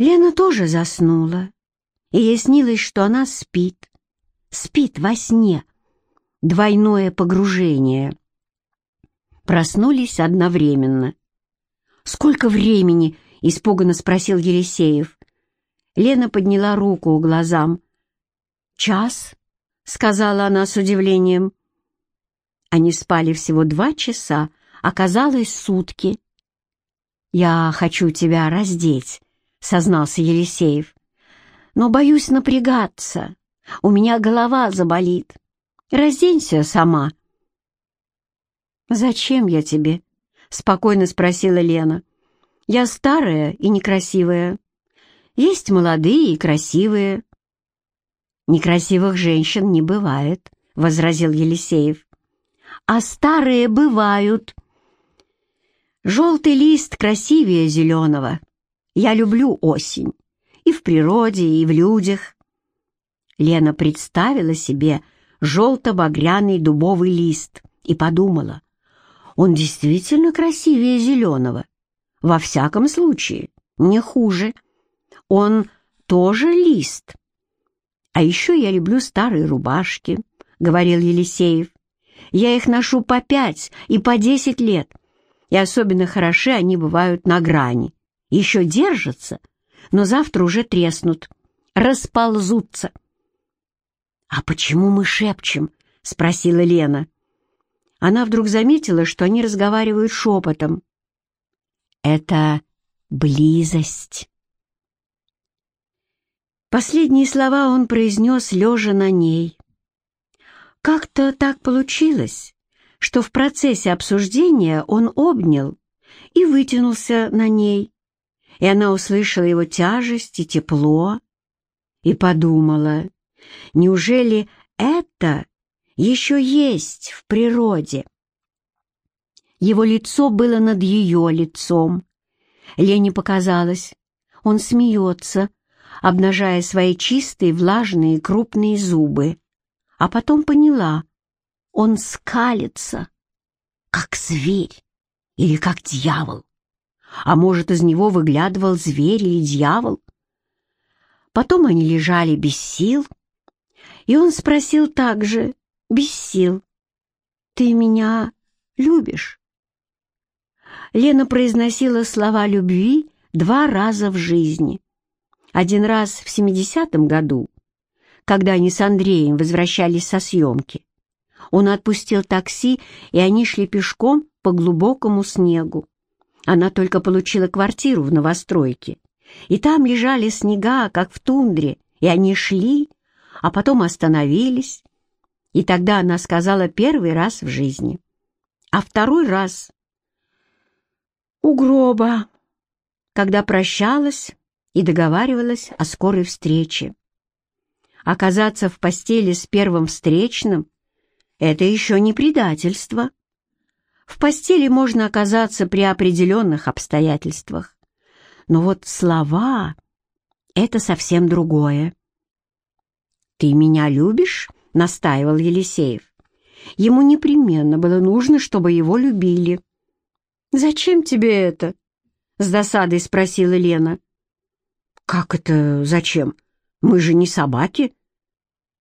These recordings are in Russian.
Лена тоже заснула, и ей снилось, что она спит, спит во сне. Двойное погружение. Проснулись одновременно. «Сколько времени?» — испуганно спросил Елисеев. Лена подняла руку к глазам. «Час?» — сказала она с удивлением. Они спали всего два часа, оказалось сутки. «Я хочу тебя раздеть», — сознался Елисеев. «Но боюсь напрягаться. У меня голова заболит. Разденься сама». «Зачем я тебе?» — спокойно спросила Лена. «Я старая и некрасивая. Есть молодые и красивые». «Некрасивых женщин не бывает», — возразил Елисеев. «А старые бывают». «Желтый лист красивее зеленого. Я люблю осень. И в природе, и в людях». Лена представила себе желто-багряный дубовый лист и подумала, он действительно красивее зеленого. Во всяком случае, не хуже. Он тоже лист. А еще я люблю старые рубашки, — говорил Елисеев. Я их ношу по пять и по десять лет, и особенно хороши они бывают на грани. Еще держатся, но завтра уже треснут, расползутся. «А почему мы шепчем?» — спросила Лена. Она вдруг заметила, что они разговаривают шепотом. «Это близость». Последние слова он произнес, лежа на ней. Как-то так получилось, что в процессе обсуждения он обнял и вытянулся на ней, и она услышала его тяжесть и тепло, и подумала, неужели это еще есть в природе? Его лицо было над ее лицом. Лене показалось, он смеется, обнажая свои чистые, влажные, крупные зубы. А потом поняла, он скалится, как зверь или как дьявол. А может, из него выглядывал зверь или дьявол? Потом они лежали без сил, и он спросил также, без сил, «Ты меня любишь?» Лена произносила слова любви два раза в жизни. Один раз в 70-м году, когда они с Андреем возвращались со съемки, он отпустил такси, и они шли пешком по глубокому снегу. Она только получила квартиру в новостройке, и там лежали снега, как в тундре, и они шли, а потом остановились. И тогда она сказала первый раз в жизни. А второй раз у гроба, когда прощалась и договаривалась о скорой встрече. Оказаться в постели с первым встречным — это еще не предательство. В постели можно оказаться при определенных обстоятельствах. Но вот слова — это совсем другое. «Ты меня любишь?» — настаивал Елисеев. Ему непременно было нужно, чтобы его любили. «Зачем тебе это?» — с досадой спросила Лена. «Как это зачем? Мы же не собаки».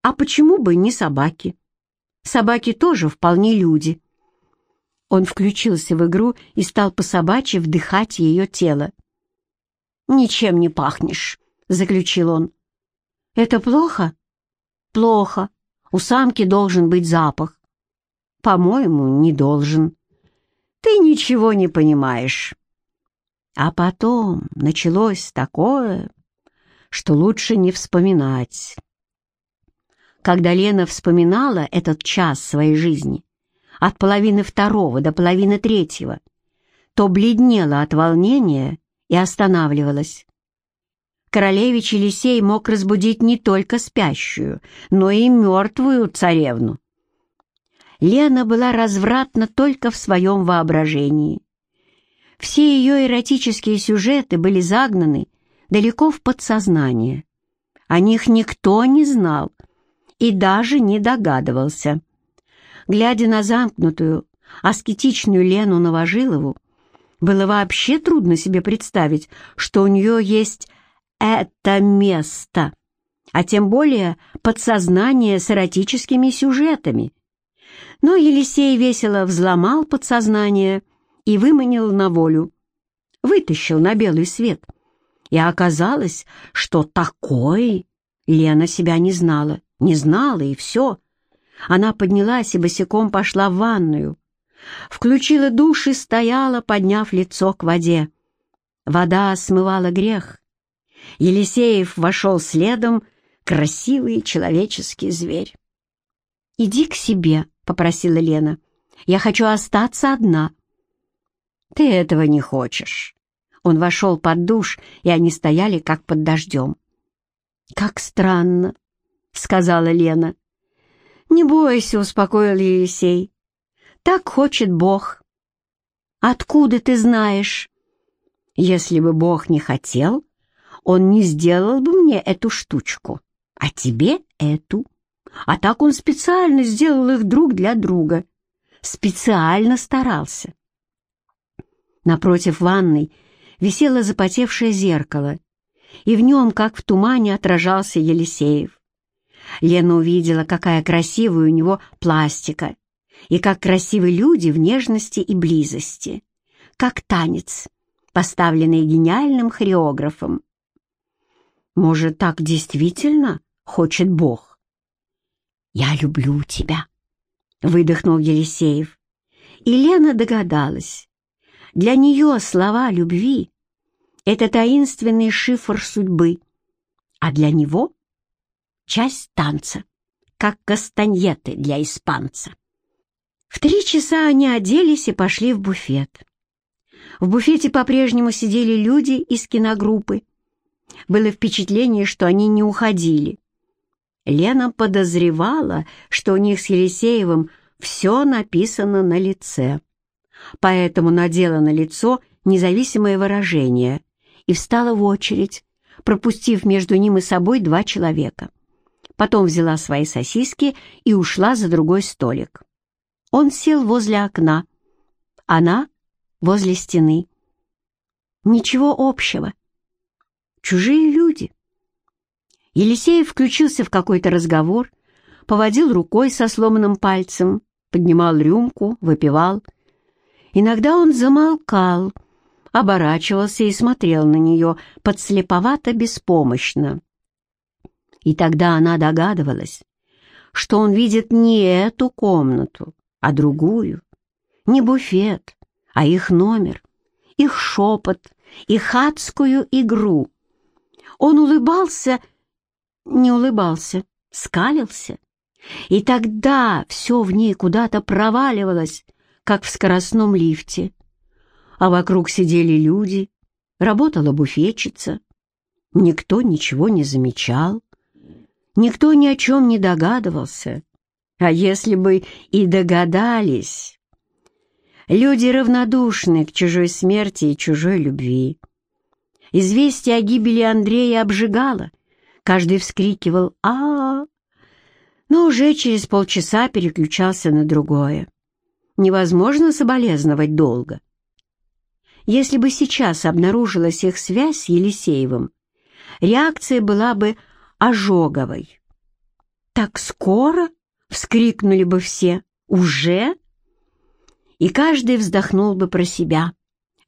«А почему бы не собаки? Собаки тоже вполне люди». Он включился в игру и стал по собачьи вдыхать ее тело. «Ничем не пахнешь», — заключил он. «Это плохо?» «Плохо. У самки должен быть запах». «По-моему, не должен». «Ты ничего не понимаешь». А потом началось такое, что лучше не вспоминать. Когда Лена вспоминала этот час своей жизни, от половины второго до половины третьего, то бледнела от волнения и останавливалась. Королевич Елисей мог разбудить не только спящую, но и мертвую царевну. Лена была развратна только в своем воображении. Все ее эротические сюжеты были загнаны далеко в подсознание. О них никто не знал и даже не догадывался. Глядя на замкнутую, аскетичную Лену Новожилову, было вообще трудно себе представить, что у нее есть это место, а тем более подсознание с эротическими сюжетами. Но Елисей весело взломал подсознание и выманил на волю, вытащил на белый свет. И оказалось, что такой Лена себя не знала, не знала, и все. Она поднялась и босиком пошла в ванную. Включила душ и стояла, подняв лицо к воде. Вода смывала грех. Елисеев вошел следом, красивый человеческий зверь. «Иди к себе», — попросила Лена. «Я хочу остаться одна». «Ты этого не хочешь». Он вошел под душ, и они стояли как под дождем. «Как странно», — сказала Лена. «Не бойся», — успокоил Елисей. «Так хочет Бог». «Откуда ты знаешь?» «Если бы Бог не хотел, он не сделал бы мне эту штучку, а тебе эту. А так он специально сделал их друг для друга. Специально старался». Напротив ванной висело запотевшее зеркало, и в нем, как в тумане, отражался Елисеев. Лена увидела, какая красивая у него пластика, и как красивы люди в нежности и близости, как танец, поставленный гениальным хореографом. Может, так действительно хочет Бог? «Я люблю тебя», — выдохнул Елисеев. И Лена догадалась. Для нее слова любви — это таинственный шифр судьбы, а для него часть танца, как кастаньеты для испанца. В три часа они оделись и пошли в буфет. В буфете по-прежнему сидели люди из киногруппы. Было впечатление, что они не уходили. Лена подозревала, что у них с Елисеевым все написано на лице. Поэтому надела на лицо независимое выражение и встала в очередь, пропустив между ним и собой два человека потом взяла свои сосиски и ушла за другой столик. Он сел возле окна, она возле стены. Ничего общего. Чужие люди. Елисеев включился в какой-то разговор, поводил рукой со сломанным пальцем, поднимал рюмку, выпивал. Иногда он замолкал, оборачивался и смотрел на нее подслеповато-беспомощно. И тогда она догадывалась, что он видит не эту комнату, а другую, не буфет, а их номер, их шепот, их адскую игру. Он улыбался, не улыбался, скалился, и тогда все в ней куда-то проваливалось, как в скоростном лифте. А вокруг сидели люди, работала буфетчица. Никто ничего не замечал. Никто ни о чем не догадывался. А если бы и догадались... Люди равнодушны к чужой смерти и чужой любви. Известие о гибели Андрея обжигало. Каждый вскрикивал а, -а, -а но уже через полчаса переключался на другое. Невозможно соболезновать долго. Если бы сейчас обнаружилась их связь с Елисеевым, реакция была бы ожоговой. «Так скоро?» — вскрикнули бы все. «Уже?» И каждый вздохнул бы про себя.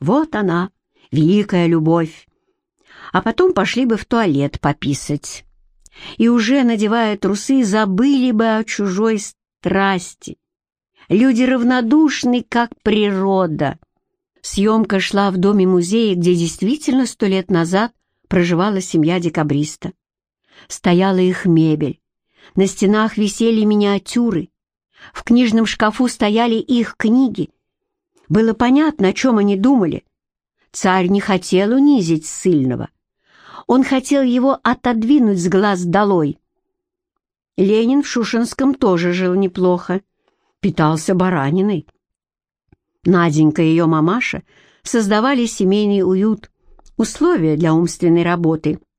«Вот она, великая любовь!» А потом пошли бы в туалет пописать. И уже, надевая трусы, забыли бы о чужой страсти. Люди равнодушны, как природа. Съемка шла в доме-музее, где действительно сто лет назад проживала семья декабриста стояла их мебель. На стенах висели миниатюры. В книжном шкафу стояли их книги. Было понятно, о чем они думали. Царь не хотел унизить ссыльного. Он хотел его отодвинуть с глаз долой. Ленин в Шушинском тоже жил неплохо, питался бараниной. Наденька и ее мамаша создавали семейный уют, условия для умственной работы —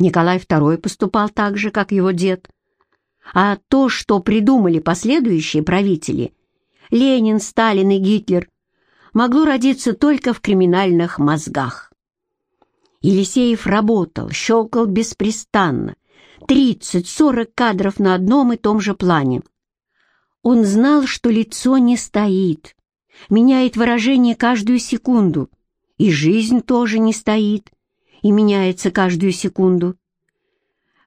Николай II поступал так же, как его дед. А то, что придумали последующие правители, Ленин, Сталин и Гитлер, могло родиться только в криминальных мозгах. Елисеев работал, щелкал беспрестанно. Тридцать-сорок кадров на одном и том же плане. Он знал, что лицо не стоит, меняет выражение каждую секунду, и жизнь тоже не стоит, и меняется каждую секунду.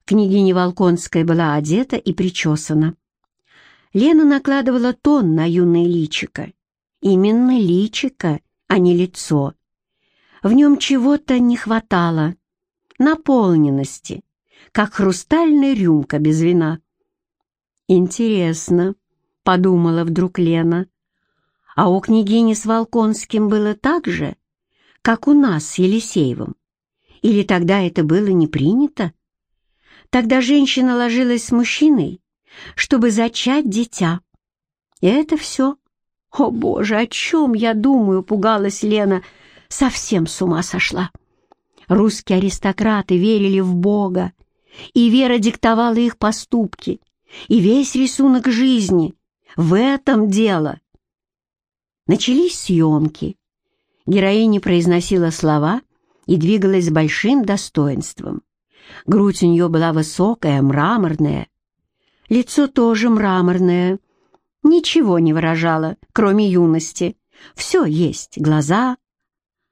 Княгиня Волконская была одета и причесана. Лена накладывала тон на юное личико. Именно личико, а не лицо. В нем чего-то не хватало, наполненности, как хрустальная рюмка без вина. «Интересно», — подумала вдруг Лена, «а у княгини с Волконским было так же, как у нас с Елисеевым? Или тогда это было не принято? Тогда женщина ложилась с мужчиной, чтобы зачать дитя. И это все. О, Боже, о чем я думаю, пугалась Лена, — совсем с ума сошла. Русские аристократы верили в Бога, и вера диктовала их поступки, и весь рисунок жизни. В этом дело. Начались съемки. Героиня произносила слова и двигалась с большим достоинством. Грудь у нее была высокая, мраморная. Лицо тоже мраморное. Ничего не выражало, кроме юности. Все есть — глаза,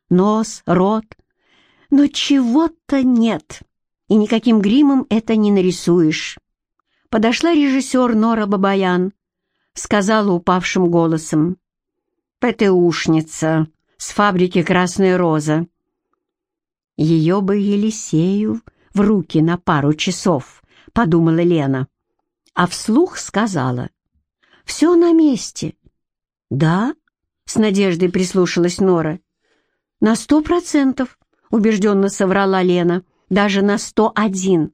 нос, рот. Но чего-то нет, и никаким гримом это не нарисуешь. Подошла режиссер Нора Бабаян, сказала упавшим голосом. «ПТУшница с фабрики «Красная роза». Ее бы Елисею в руки на пару часов, подумала Лена, а вслух сказала. «Все на месте». «Да?» — с надеждой прислушалась Нора. «На сто процентов», — убежденно соврала Лена, «даже на сто один».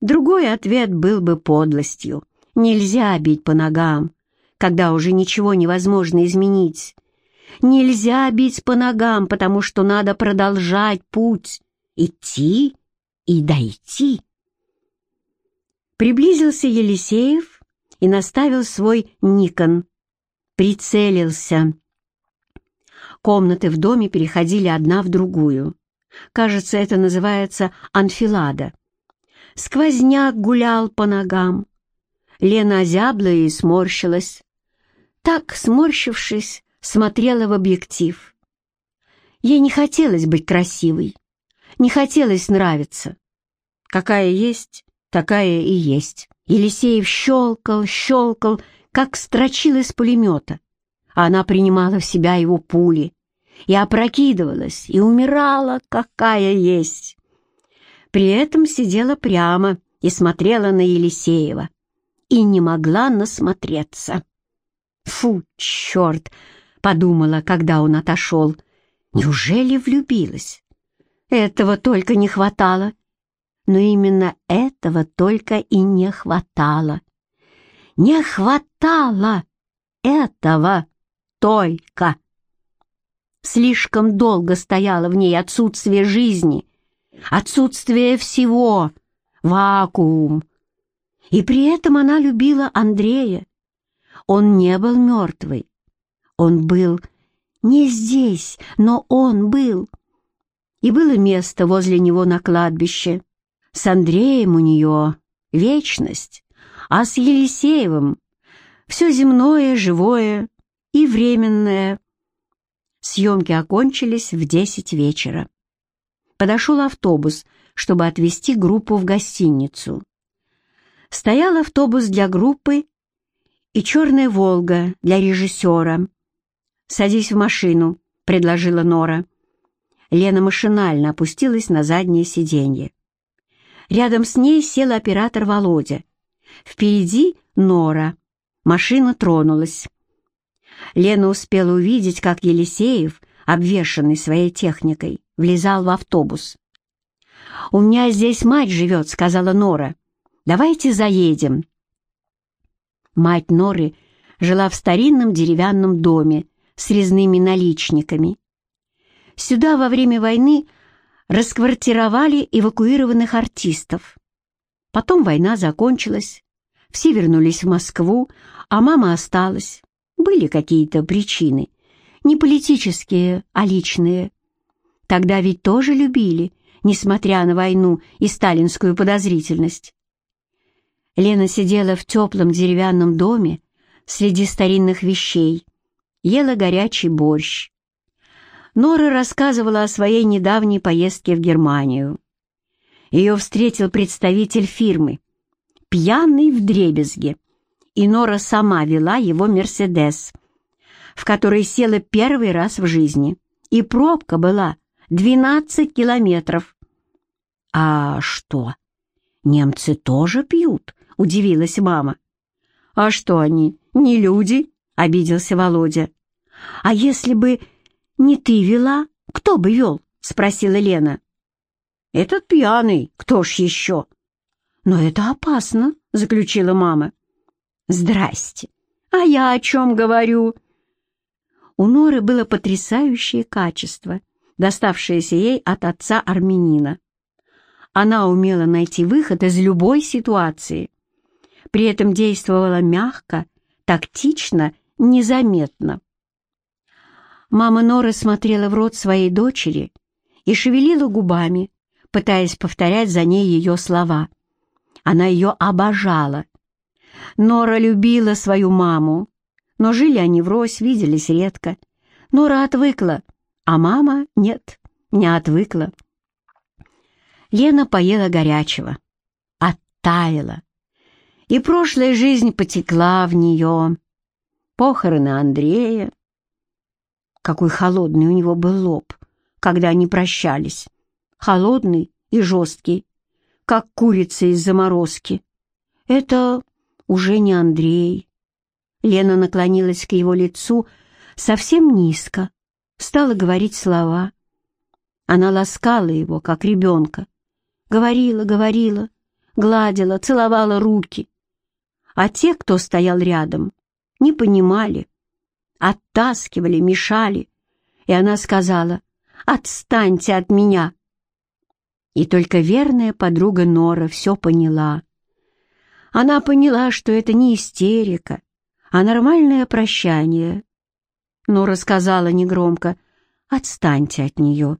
Другой ответ был бы подлостью. Нельзя бить по ногам, когда уже ничего невозможно изменить. Нельзя бить по ногам, потому что надо продолжать путь, идти и дойти. Приблизился Елисеев и наставил свой Никон. Прицелился. Комнаты в доме переходили одна в другую. Кажется, это называется анфилада. Сквозняк гулял по ногам. Лена озябла и сморщилась. Так, сморщившись, смотрела в объектив. Ей не хотелось быть красивой, не хотелось нравиться. Какая есть, такая и есть. Елисеев щелкал, щелкал, как строчил из пулемета а она принимала в себя его пули и опрокидывалась, и умирала, какая есть. При этом сидела прямо и смотрела на Елисеева, и не могла насмотреться. «Фу, черт!» — подумала, когда он отошел. «Неужели влюбилась?» Этого только не хватало. Но именно этого только и не хватало. Не хватало этого только. Слишком долго стояло в ней отсутствие жизни, отсутствие всего, вакуум. И при этом она любила Андрея. Он не был мертвый. Он был не здесь, но он был. И было место возле него на кладбище. С Андреем у нее вечность, а с Елисеевым все земное, живое, и временное. Съемки окончились в десять вечера. Подошел автобус, чтобы отвезти группу в гостиницу. Стоял автобус для группы и черная «Волга» для режиссера. «Садись в машину», — предложила Нора. Лена машинально опустилась на заднее сиденье. Рядом с ней сел оператор Володя. Впереди Нора. Машина тронулась. Лена успела увидеть, как Елисеев, обвешанный своей техникой, влезал в автобус. «У меня здесь мать живет», — сказала Нора. «Давайте заедем». Мать Норы жила в старинном деревянном доме с резными наличниками. Сюда во время войны расквартировали эвакуированных артистов. Потом война закончилась, все вернулись в Москву, а мама осталась. Были какие-то причины, не политические, а личные. Тогда ведь тоже любили, несмотря на войну и сталинскую подозрительность. Лена сидела в теплом деревянном доме среди старинных вещей, ела горячий борщ. Нора рассказывала о своей недавней поездке в Германию. Ее встретил представитель фирмы, пьяный в дребезге, и Нора сама вела его «Мерседес», в который села первый раз в жизни, и пробка была 12 километров. «А что, немцы тоже пьют?» — удивилась мама. «А что они, не люди?» — обиделся Володя. «А если бы не ты вела, кто бы вел?» — спросила Лена. «Этот пьяный, кто ж еще?» «Но это опасно», — заключила мама. «Здрасте. А я о чем говорю?» У Норы было потрясающее качество, доставшееся ей от отца армянина. Она умела найти выход из любой ситуации. При этом действовала мягко, тактично, незаметно. Мама Норы смотрела в рот своей дочери и шевелила губами, пытаясь повторять за ней ее слова. Она ее обожала. Нора любила свою маму, но жили они врозь, виделись редко. Нора отвыкла, а мама нет, не отвыкла. Лена поела горячего, оттаяла, и прошлая жизнь потекла в нее. Похороны Андрея. Какой холодный у него был лоб, когда они прощались. Холодный и жесткий, как курица из заморозки. Это уже не Андрей. Лена наклонилась к его лицу совсем низко, стала говорить слова. Она ласкала его, как ребенка. Говорила, говорила, гладила, целовала руки. А те, кто стоял рядом, не понимали, оттаскивали, мешали, и она сказала «Отстаньте от меня!» И только верная подруга Нора все поняла. Она поняла, что это не истерика, а нормальное прощание. Нора сказала негромко «Отстаньте от нее».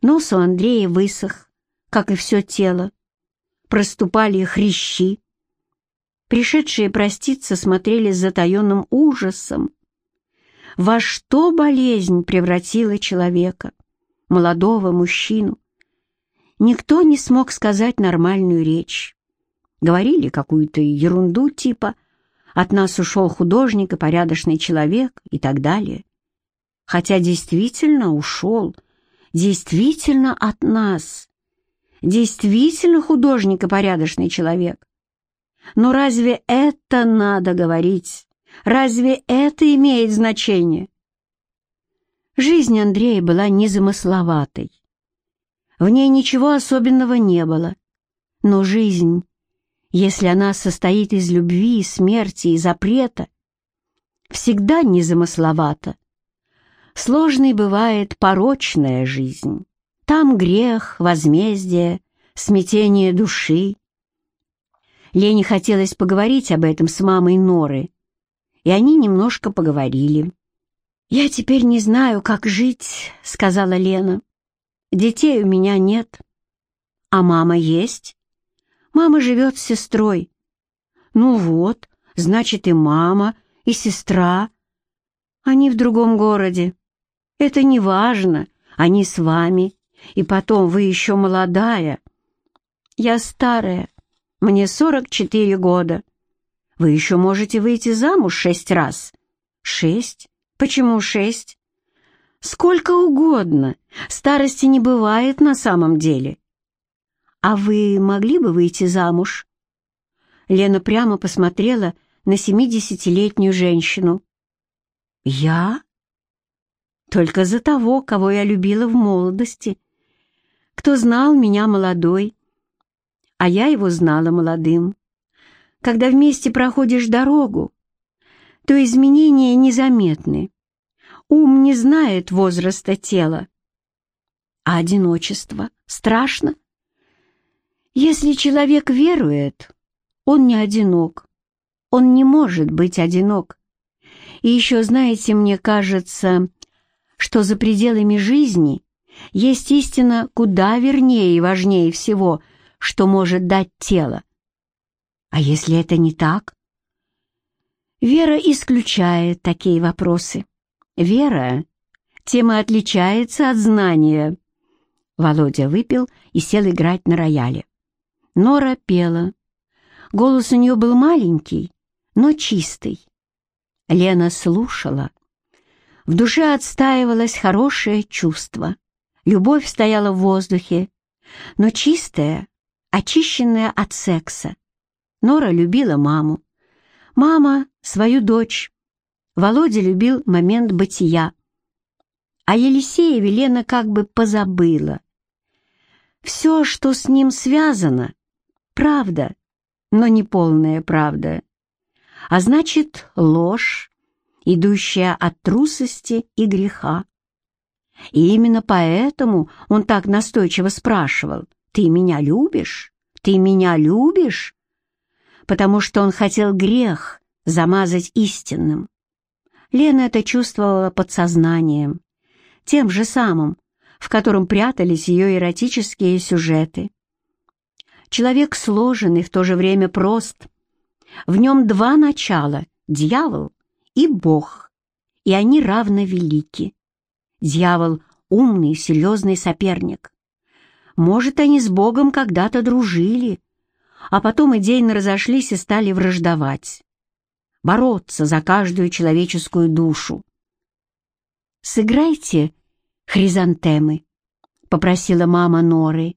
Нос у Андрея высох, как и все тело. Проступали хрящи, Пришедшие проститься смотрели с затаенным ужасом. Во что болезнь превратила человека, молодого мужчину? Никто не смог сказать нормальную речь. Говорили какую-то ерунду типа «от нас ушел художник и порядочный человек» и так далее. Хотя действительно ушел, действительно от нас, действительно художник и порядочный человек. Но разве это надо говорить? Разве это имеет значение? Жизнь Андрея была незамысловатой. В ней ничего особенного не было. Но жизнь, если она состоит из любви, смерти и запрета, всегда незамысловата. Сложной бывает порочная жизнь. Там грех, возмездие, смятение души, Лене хотелось поговорить об этом с мамой Норы, и они немножко поговорили. «Я теперь не знаю, как жить», — сказала Лена. «Детей у меня нет, а мама есть. Мама живет с сестрой. Ну вот, значит, и мама, и сестра. Они в другом городе. Это не важно, они с вами, и потом вы еще молодая. Я старая, мне 44 года. Вы еще можете выйти замуж шесть раз. Шесть? Почему шесть? Сколько угодно. Старости не бывает на самом деле. А вы могли бы выйти замуж? Лена прямо посмотрела на семидесятилетнюю женщину. Я? Только за того, кого я любила в молодости. Кто знал меня молодой, а я его знала молодым. Когда вместе проходишь дорогу, то изменения незаметны. Ум не знает возраста тела. А одиночество страшно. Если человек верует, он не одинок. Он не может быть одинок. И еще, знаете, мне кажется, что за пределами жизни есть истина куда вернее и важнее всего, что может дать тело. А если это не так? Вера исключает такие вопросы. Вера тем и отличается от знания. Володя выпил и сел играть на рояле. Нора пела. Голос у нее был маленький, но чистый. Лена слушала. В душе отстаивалось хорошее чувство. Любовь стояла в воздухе, но чистая, очищенная от секса. Нора любила маму. Мама — свою дочь. Володя любил момент бытия. А Елисееве Лена как бы позабыла. Все, что с ним связано, правда, но не полная правда. А значит, ложь, идущая от трусости и греха. И именно поэтому он так настойчиво спрашивал, «Ты меня любишь? Ты меня любишь?» Потому что он хотел грех замазать истинным. Лена это чувствовала подсознанием, тем же самым, в котором прятались ее эротические сюжеты. Человек сложен и в то же время прост. В нем два начала — дьявол и Бог, и они равно велики. Дьявол — умный, серьезный соперник. Может, они с Богом когда-то дружили, а потом идейно разошлись и стали враждовать, бороться за каждую человеческую душу. «Сыграйте хризантемы», — попросила мама Норы.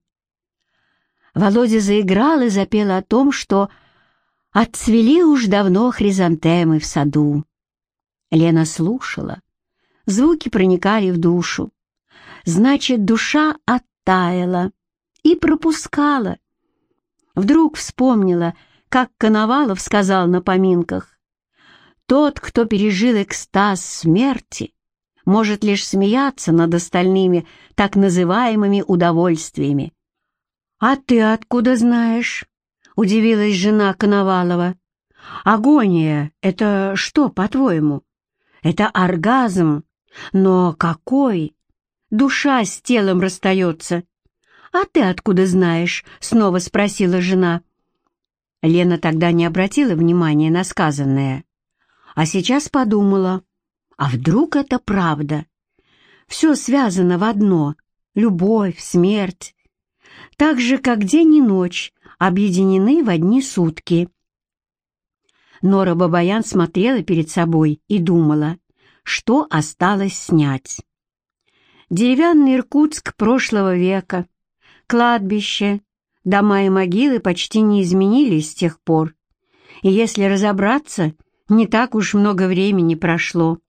Володя заиграл и запел о том, что отцвели уж давно хризантемы в саду. Лена слушала, Звуки проникали в душу. Значит, душа оттаяла и пропускала. Вдруг вспомнила, как Коновалов сказал на поминках. «Тот, кто пережил экстаз смерти, может лишь смеяться над остальными так называемыми удовольствиями». «А ты откуда знаешь?» — удивилась жена Коновалова. «Агония — это что, по-твоему?» «Это оргазм, но какой? Душа с телом расстается. А ты откуда знаешь? Снова спросила жена. Лена тогда не обратила внимания на сказанное. А сейчас подумала, а вдруг это правда? Все связано в одно — любовь, смерть. Так же, как день и ночь объединены в одни сутки. Нора Бабаян смотрела перед собой и думала, что осталось снять. Деревянный Иркутск прошлого века, кладбище, дома и могилы почти не изменились с тех пор. И если разобраться, не так уж много времени прошло.